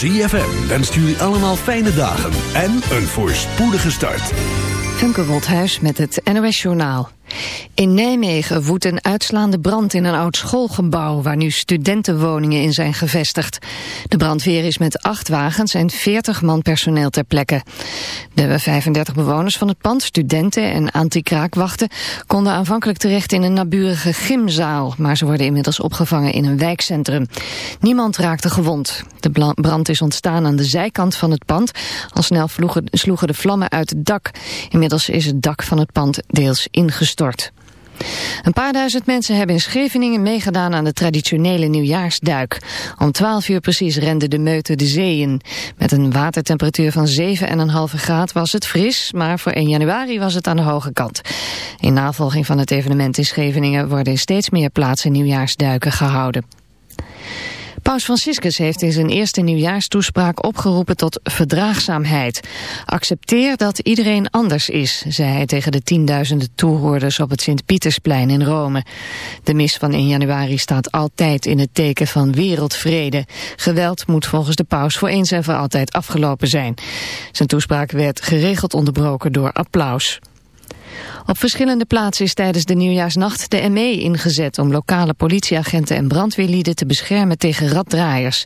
ZFM wenst jullie allemaal fijne dagen en een voorspoedige start. Funke Wolthuis met het NOS Journaal. In Nijmegen woedt een uitslaande brand in een oud schoolgebouw... waar nu studentenwoningen in zijn gevestigd. De brandweer is met acht wagens en 40 man personeel ter plekke. De 35 bewoners van het pand, studenten en anti-kraakwachten... konden aanvankelijk terecht in een naburige gymzaal... maar ze worden inmiddels opgevangen in een wijkcentrum. Niemand raakte gewond. De brand is ontstaan aan de zijkant van het pand. Al snel sloegen de vlammen uit het dak. Inmiddels is het dak van het pand deels ingestort. Een paar duizend mensen hebben in Scheveningen meegedaan aan de traditionele nieuwjaarsduik. Om 12 uur precies rende de meute de zeeën. Met een watertemperatuur van 7,5 graad was het fris, maar voor 1 januari was het aan de hoge kant. In navolging van het evenement in Scheveningen worden in steeds meer plaatsen nieuwjaarsduiken gehouden. Paus Franciscus heeft in zijn eerste nieuwjaarstoespraak opgeroepen tot verdraagzaamheid. Accepteer dat iedereen anders is, zei hij tegen de tienduizenden toehoorders op het Sint-Pietersplein in Rome. De mis van 1 januari staat altijd in het teken van wereldvrede. Geweld moet volgens de paus voor eens en voor altijd afgelopen zijn. Zijn toespraak werd geregeld onderbroken door applaus. Op verschillende plaatsen is tijdens de nieuwjaarsnacht de ME ingezet om lokale politieagenten en brandweerlieden te beschermen tegen raddraaiers.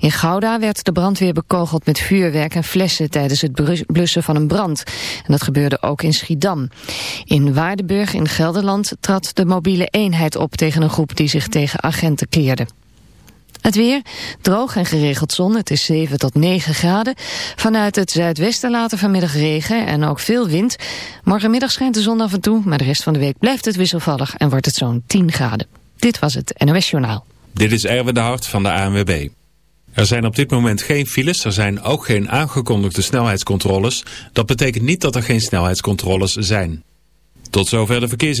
In Gouda werd de brandweer bekogeld met vuurwerk en flessen tijdens het blussen van een brand. En dat gebeurde ook in Schiedam. In Waardenburg in Gelderland trad de mobiele eenheid op tegen een groep die zich tegen agenten keerde. Het weer, droog en geregeld zon, het is 7 tot 9 graden. Vanuit het zuidwesten later vanmiddag regen en ook veel wind. Morgenmiddag schijnt de zon af en toe, maar de rest van de week blijft het wisselvallig en wordt het zo'n 10 graden. Dit was het NOS Journaal. Dit is Erwin de Hart van de ANWB. Er zijn op dit moment geen files, er zijn ook geen aangekondigde snelheidscontroles. Dat betekent niet dat er geen snelheidscontroles zijn. Tot zover de verkeers...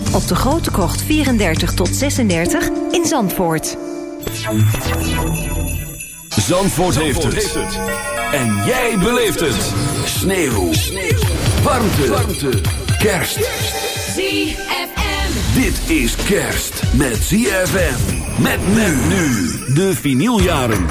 op de Grote Krocht 34 tot 36 in Zandvoort. Zandvoort, heeft, het. En jij beleeft het. Sneeuw. Sneeuw. Warmte. Warmte. Kerst. ZFM. Dit is kerst met ZFM. Met men nu. De vinyljaren.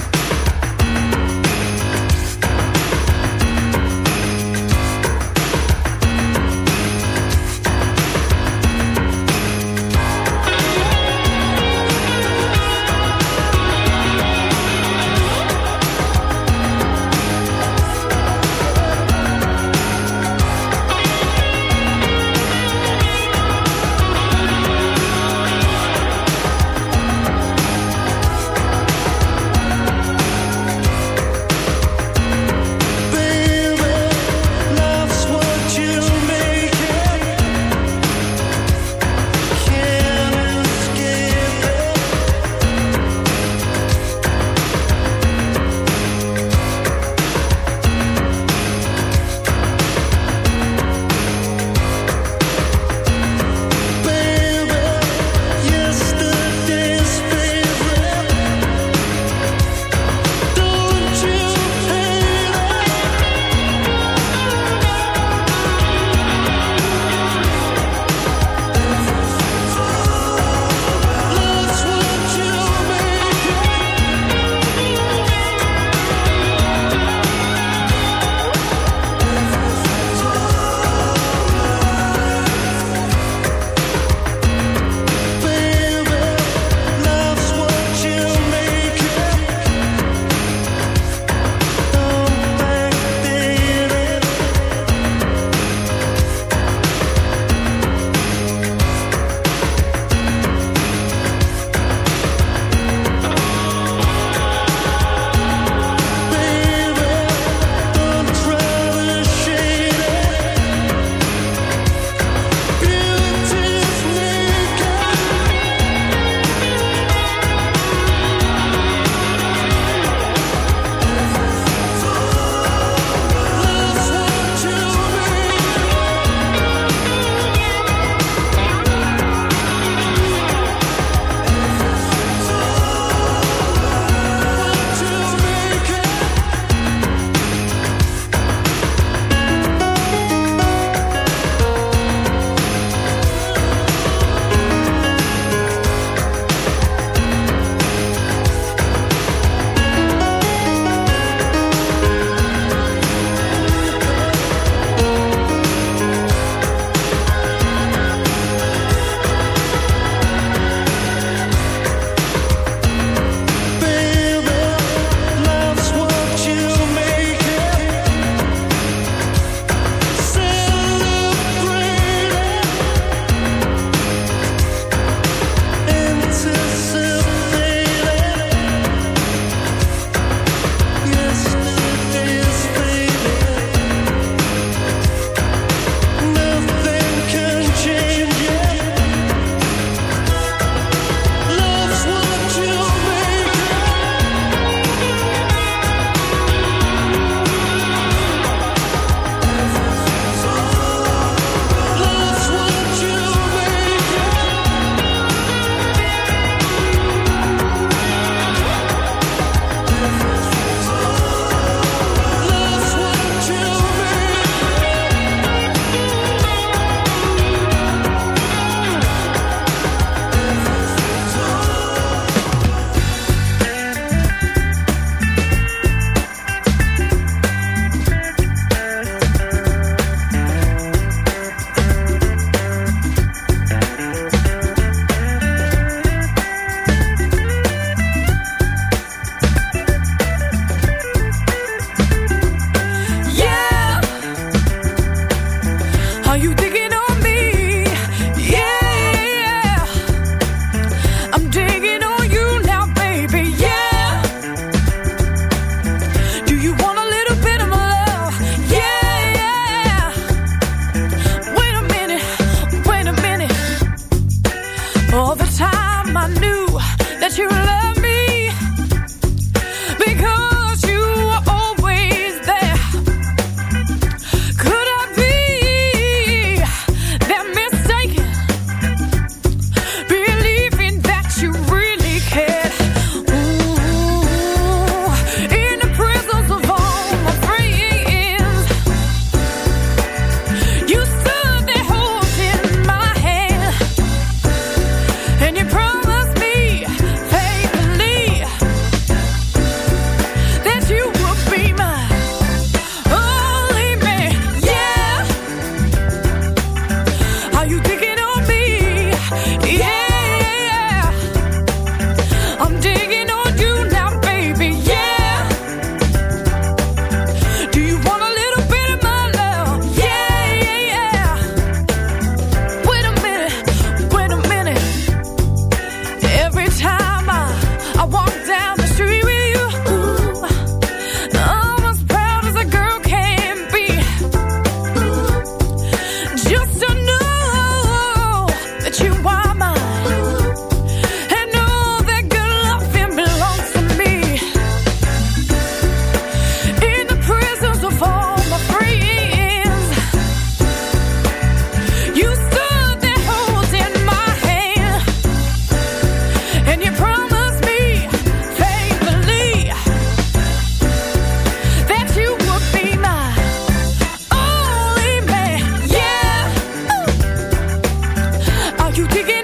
You you digging?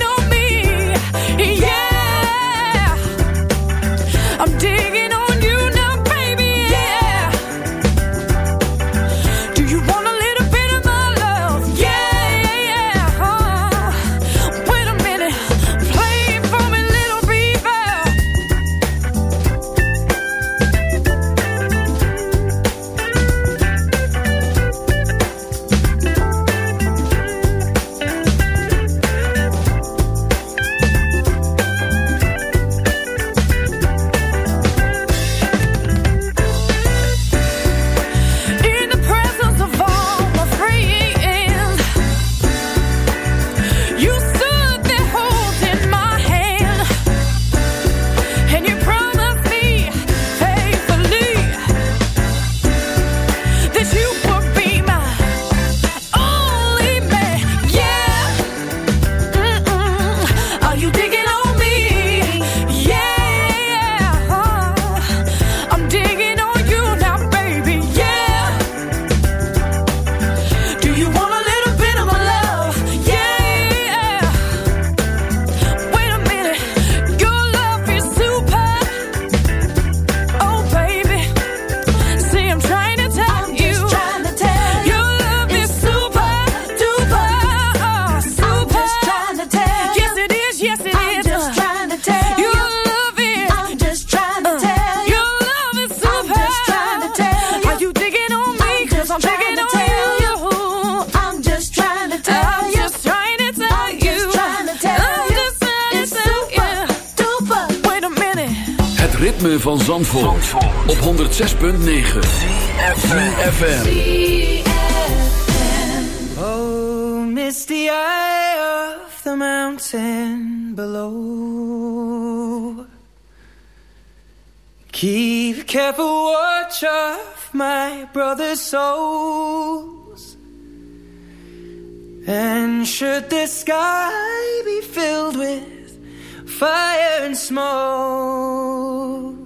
106.9 FM. Oh, misty eye of the mountain below. Keep careful watch of my brother's souls. And should the sky be filled with fire and smoke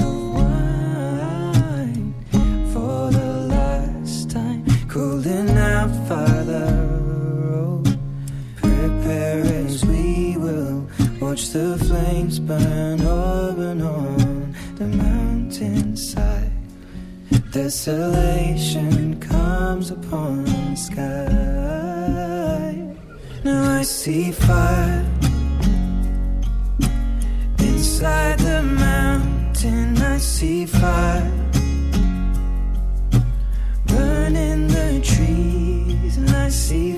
Calling out, Father, oh, prepare as we will watch the flames burn open on the mountainside. Desolation comes upon the sky. Now I see fire inside the mountain. I see fire and I see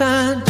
sun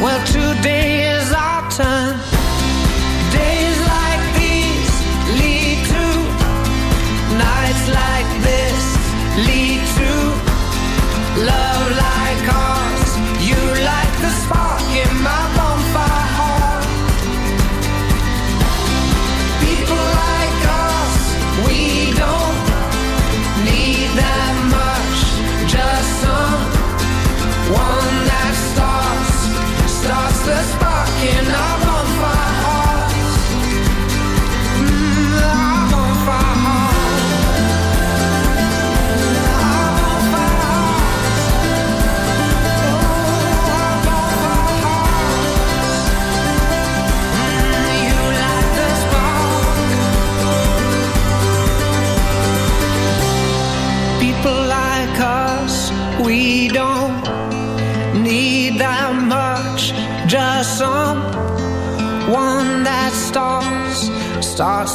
Well, today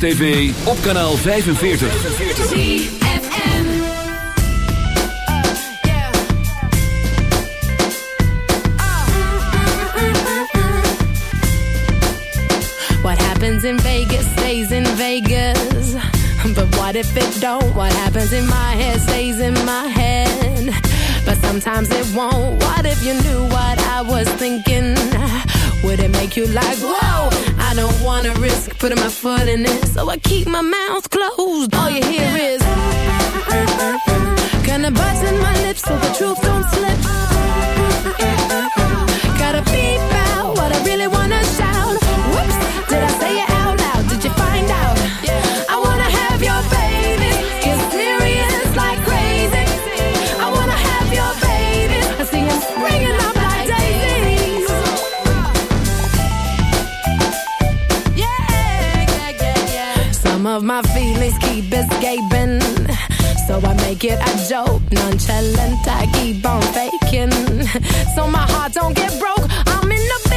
Race TV op kanaal 45. 45. What happens in Vegas stays in Vegas. But what if it don't? What happens in my head stays in my head. But sometimes it won't. What if you knew what I was thinking? Would it make you like, whoa? wanna risk putting my foot in it, so I keep my mouth closed. All you hear is kind of biting my lips so the truth don't slip. always keep escaping. So I make it a joke, nonchalant. I keep on faking. So my heart don't get broke. I'm in the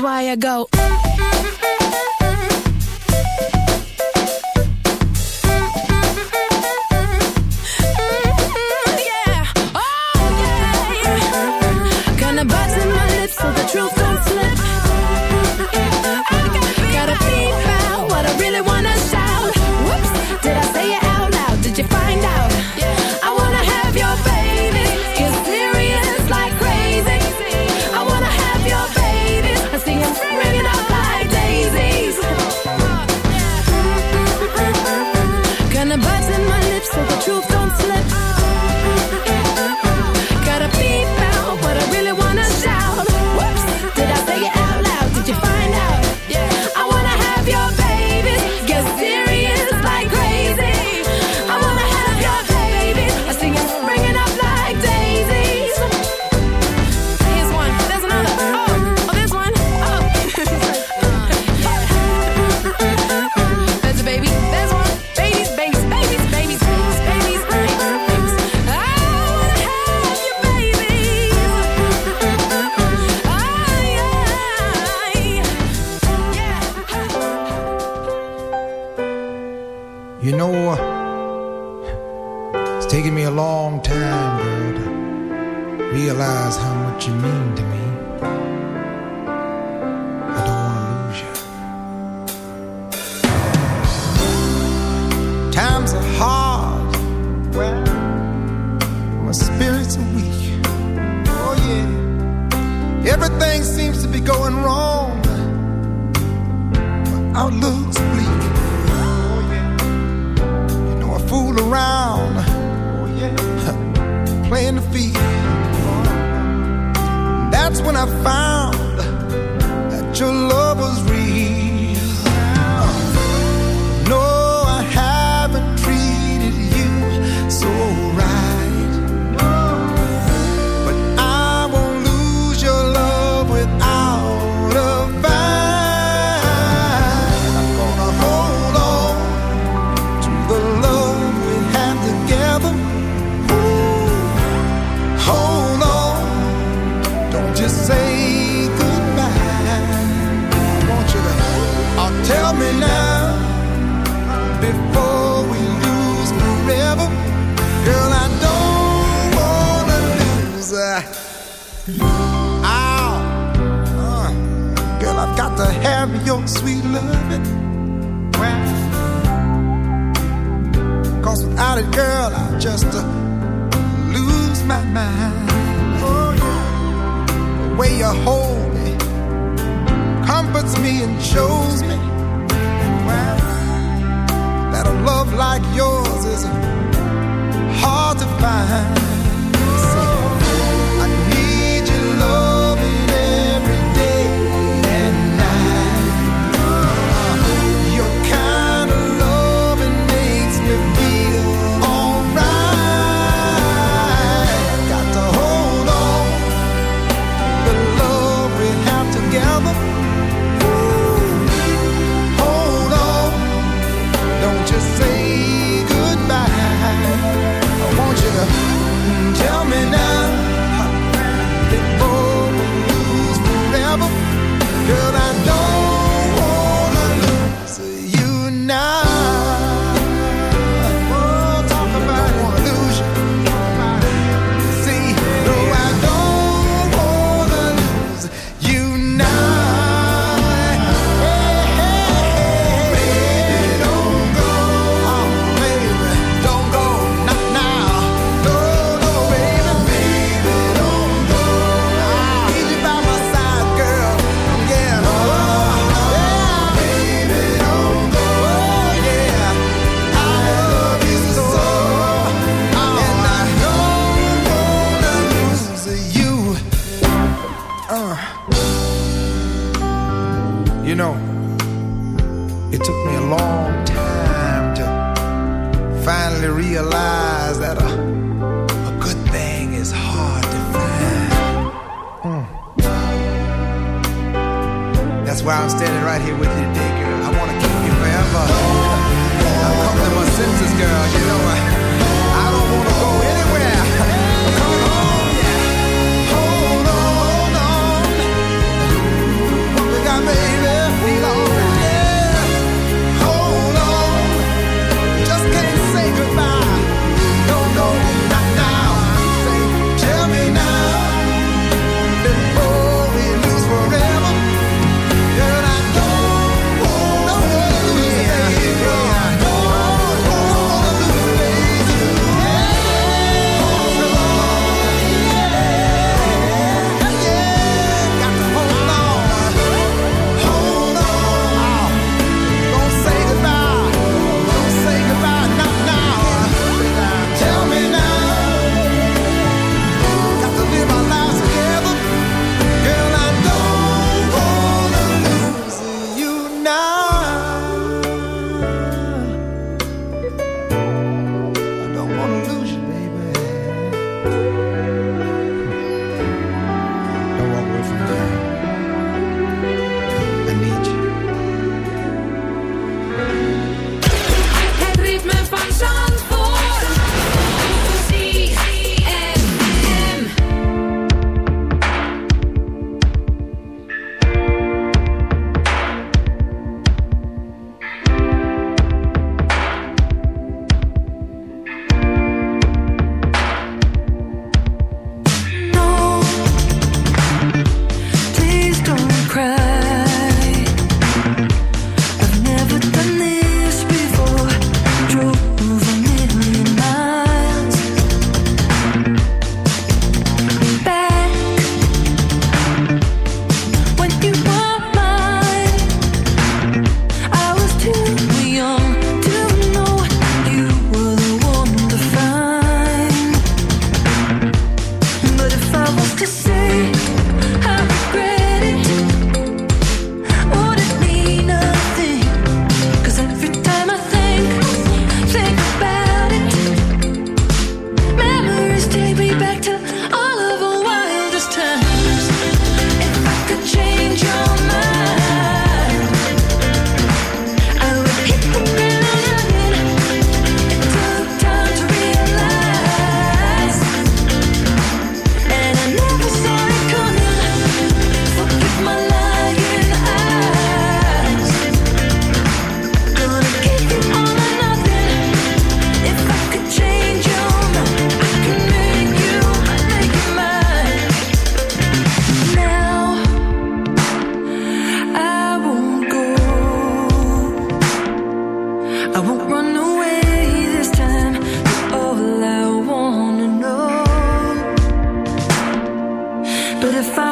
why I go.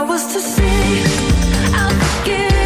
was to see, I'll forgive.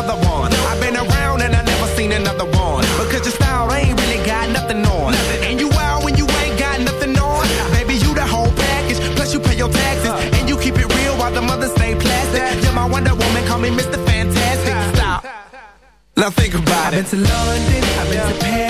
another one. I've been around and I never seen another one. Because your style ain't really got nothing on. And you wild when you ain't got nothing on. Baby, you the whole package. Plus you pay your taxes. And you keep it real while the mothers stay plastic. You're my Wonder Woman, call me Mr. Fantastic. Stop. Now think about it. I've been to London, I've been to Paris.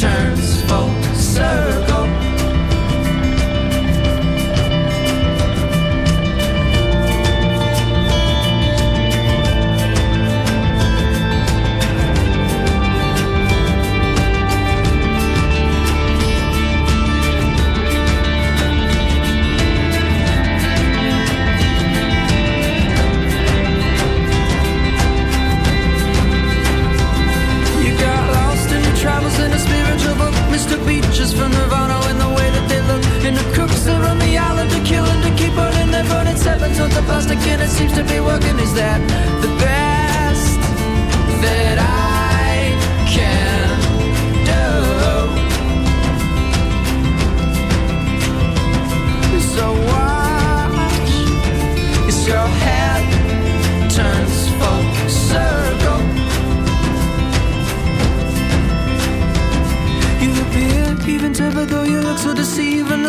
turns full circle.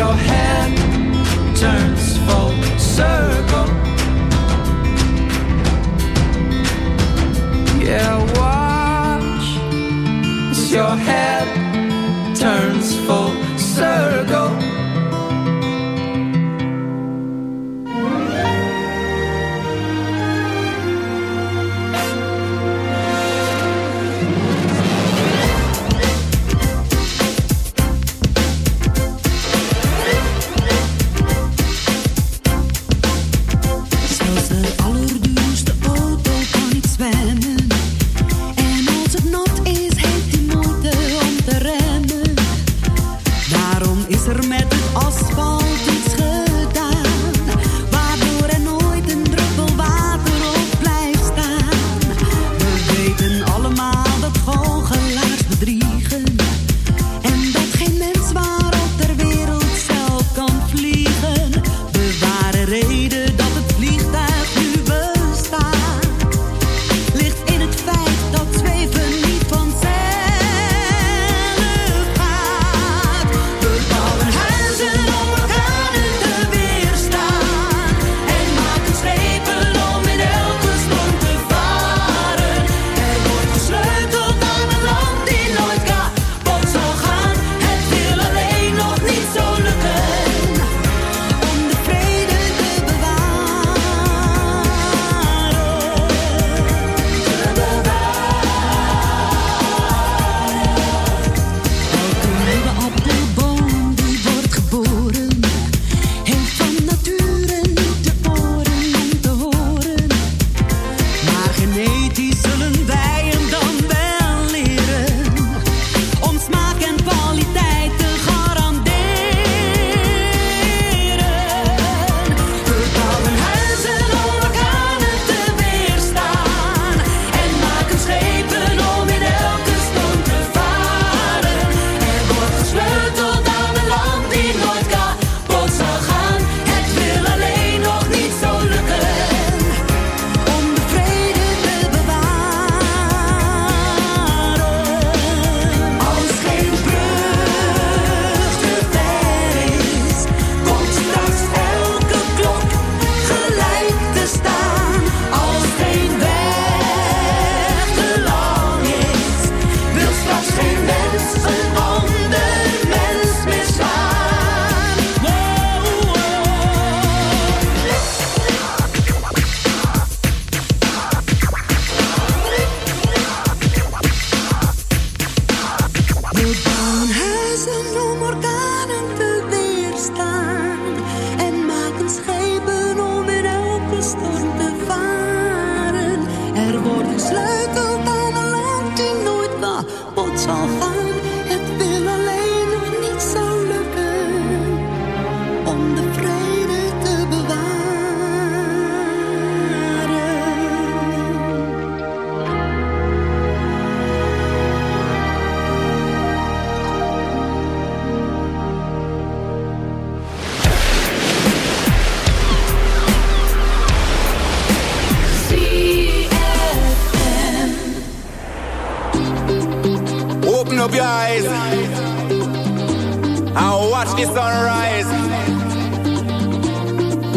your head turns full circle. Yeah, watch as your head 80s, and that.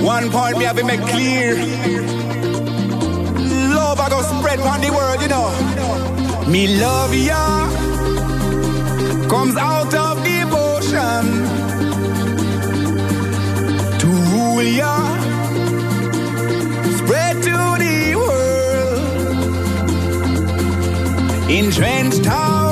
One point me have been made clear. Love I go spread on the world, you know. Me love ya comes out of devotion to rule ya, spread to the world in trench town.